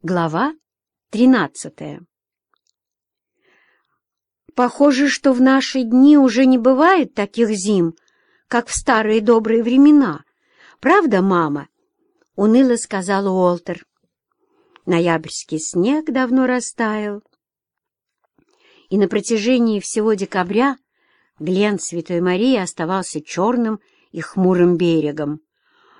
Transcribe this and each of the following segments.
Глава тринадцатая Похоже, что в наши дни уже не бывает таких зим, как в старые добрые времена. Правда, мама? — уныло сказал Уолтер. Ноябрьский снег давно растаял, и на протяжении всего декабря Глен Святой Марии оставался черным и хмурым берегом,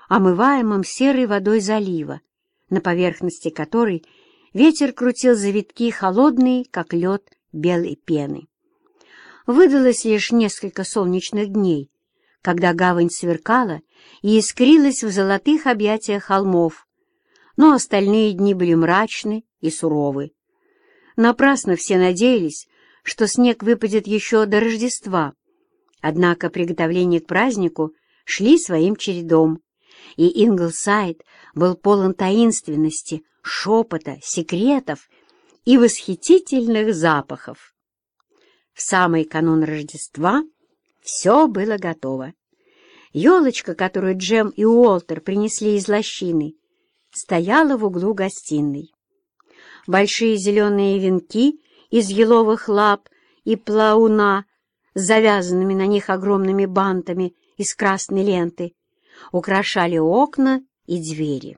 омываемым серой водой залива, на поверхности которой ветер крутил завитки холодные, как лед, белой пены. Выдалось лишь несколько солнечных дней, когда гавань сверкала и искрилась в золотых объятиях холмов, но остальные дни были мрачны и суровы. Напрасно все надеялись, что снег выпадет еще до Рождества, однако приготовления к празднику шли своим чередом и Инглсайд был полон таинственности, шепота, секретов и восхитительных запахов. В самый канун Рождества все было готово. Елочка, которую Джем и Уолтер принесли из лощины, стояла в углу гостиной. Большие зеленые венки из еловых лап и плауна с завязанными на них огромными бантами из красной ленты украшали окна и двери.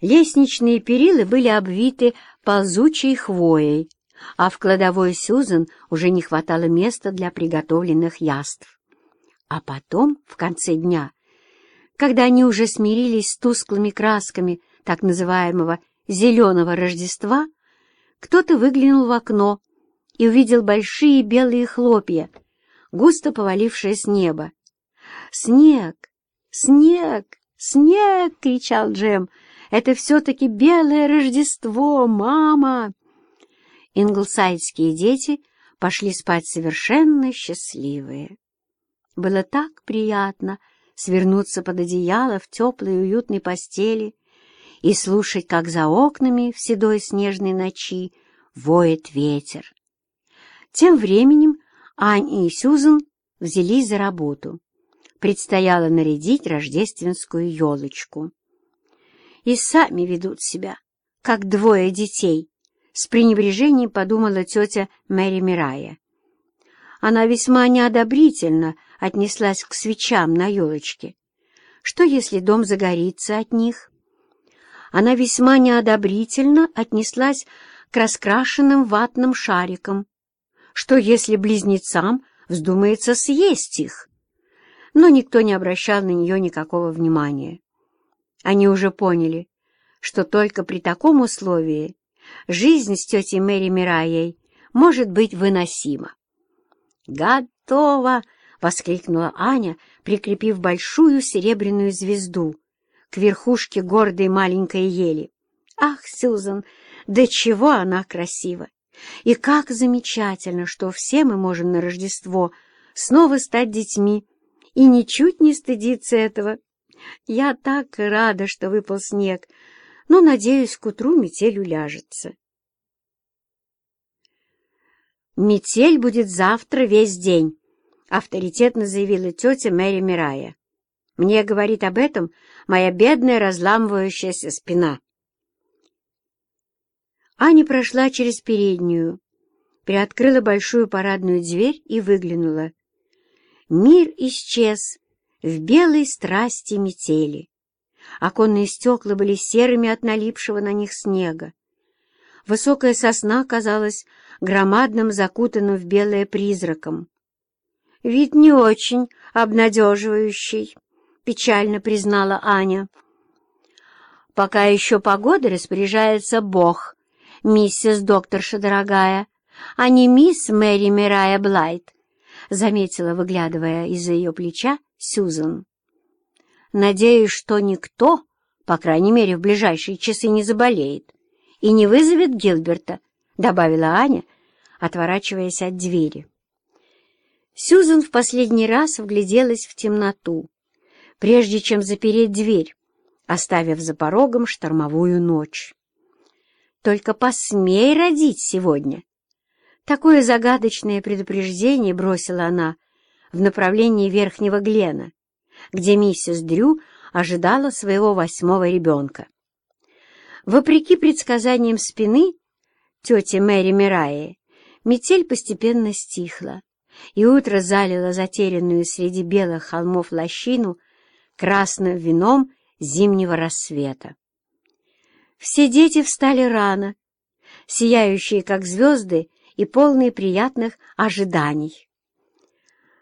Лестничные перила были обвиты ползучей хвоей, а в кладовой Сюзан уже не хватало места для приготовленных яств. А потом, в конце дня, когда они уже смирились с тусклыми красками так называемого «зеленого Рождества», кто-то выглянул в окно и увидел большие белые хлопья, густо повалившие с неба. Снег, «Снег! Снег!» — кричал Джем. «Это все-таки белое Рождество, мама!» Инглсайдские дети пошли спать совершенно счастливые. Было так приятно свернуться под одеяло в теплой уютной постели и слушать, как за окнами в седой снежной ночи воет ветер. Тем временем Аня и Сюзан взялись за работу предстояло нарядить рождественскую елочку. И сами ведут себя, как двое детей, с пренебрежением подумала тетя Мэри Мирая. Она весьма неодобрительно отнеслась к свечам на елочке. Что, если дом загорится от них? Она весьма неодобрительно отнеслась к раскрашенным ватным шарикам. Что, если близнецам вздумается съесть их? Но никто не обращал на нее никакого внимания. Они уже поняли, что только при таком условии жизнь с тетей Мэри Мираей может быть выносима. «Готово!» — воскликнула Аня, прикрепив большую серебряную звезду к верхушке гордой маленькой ели. «Ах, Сюзан, да чего она красива! И как замечательно, что все мы можем на Рождество снова стать детьми и ничуть не стыдится этого. Я так рада, что выпал снег, но, надеюсь, к утру метель уляжется. «Метель будет завтра весь день», — авторитетно заявила тетя Мэри Мирая. «Мне говорит об этом моя бедная разламывающаяся спина». Аня прошла через переднюю, приоткрыла большую парадную дверь и выглянула. Мир исчез в белой страсти метели. Оконные стекла были серыми от налипшего на них снега. Высокая сосна казалась громадным, закутанным в белое призраком. «Вид не очень обнадеживающий», — печально признала Аня. «Пока еще погода распоряжается Бог, миссис докторша дорогая, а не мисс Мэри Мирая Блайт», заметила, выглядывая из-за ее плеча, Сюзан. «Надеюсь, что никто, по крайней мере, в ближайшие часы не заболеет и не вызовет Гилберта», — добавила Аня, отворачиваясь от двери. Сюзан в последний раз вгляделась в темноту, прежде чем запереть дверь, оставив за порогом штормовую ночь. «Только посмей родить сегодня!» Такое загадочное предупреждение бросила она в направлении Верхнего Глена, где миссис Дрю ожидала своего восьмого ребенка. Вопреки предсказаниям спины тети Мэри Мираи, метель постепенно стихла, и утро залило затерянную среди белых холмов лощину красным вином зимнего рассвета. Все дети встали рано, сияющие, как звезды, и полные приятных ожиданий.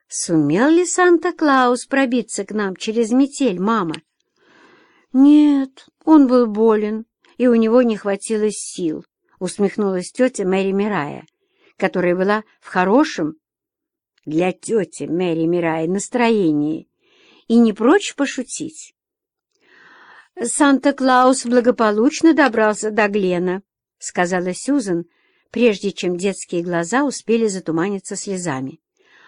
Сумел ли Санта-Клаус пробиться к нам через метель, мама? Нет, он был болен, и у него не хватило сил, усмехнулась тетя Мэри Мирая, которая была в хорошем для тети Мэри Мирая настроении и не прочь пошутить. «Санта-Клаус благополучно добрался до Глена», — сказала Сюзан, прежде чем детские глаза успели затуманиться слезами.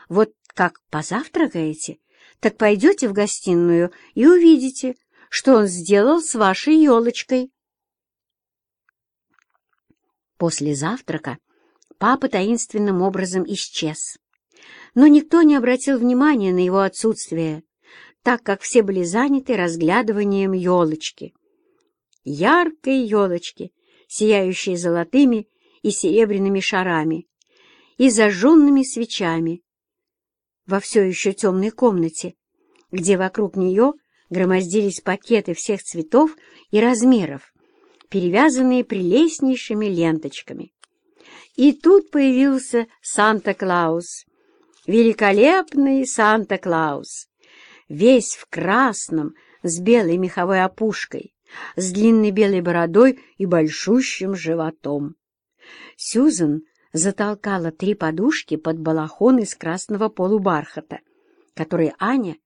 «Вот как позавтракаете, так пойдете в гостиную и увидите, что он сделал с вашей елочкой». После завтрака папа таинственным образом исчез. Но никто не обратил внимания на его отсутствие, так как все были заняты разглядыванием елочки. Яркой елочки, сияющей золотыми и серебряными шарами и зажженными свечами во все еще темной комнате, где вокруг нее громоздились пакеты всех цветов и размеров, перевязанные прелестнейшими ленточками. И тут появился Санта-Клаус, великолепный Санта-Клаус, весь в красном, с белой меховой опушкой, с длинной белой бородой и большущим животом. Сюзан затолкала три подушки под балахон из красного полубархата, который Аня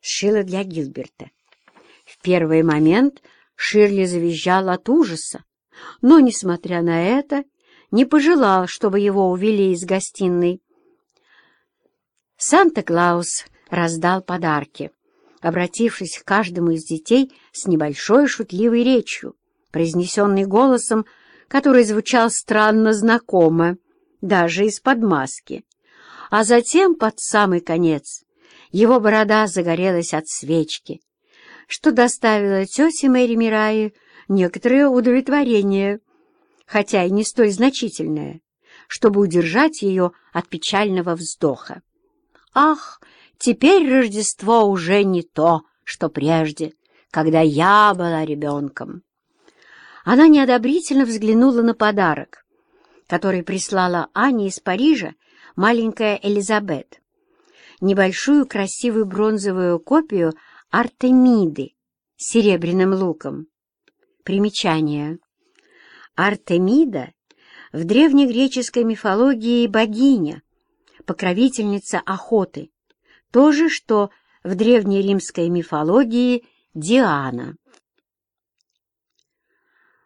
сшила для Гилберта. В первый момент Ширли завизжал от ужаса, но, несмотря на это, не пожелал, чтобы его увели из гостиной. Санта-Клаус раздал подарки, обратившись к каждому из детей с небольшой шутливой речью, произнесенной голосом, который звучал странно знакомо, даже из-под маски. А затем, под самый конец, его борода загорелась от свечки, что доставило тете Мэри Мирае некоторое удовлетворение, хотя и не столь значительное, чтобы удержать ее от печального вздоха. «Ах, теперь Рождество уже не то, что прежде, когда я была ребенком!» Она неодобрительно взглянула на подарок, который прислала Аня из Парижа маленькая Элизабет. Небольшую красивую бронзовую копию Артемиды с серебряным луком. Примечание. Артемида в древнегреческой мифологии богиня, покровительница охоты, то же, что в древнеримской мифологии Диана.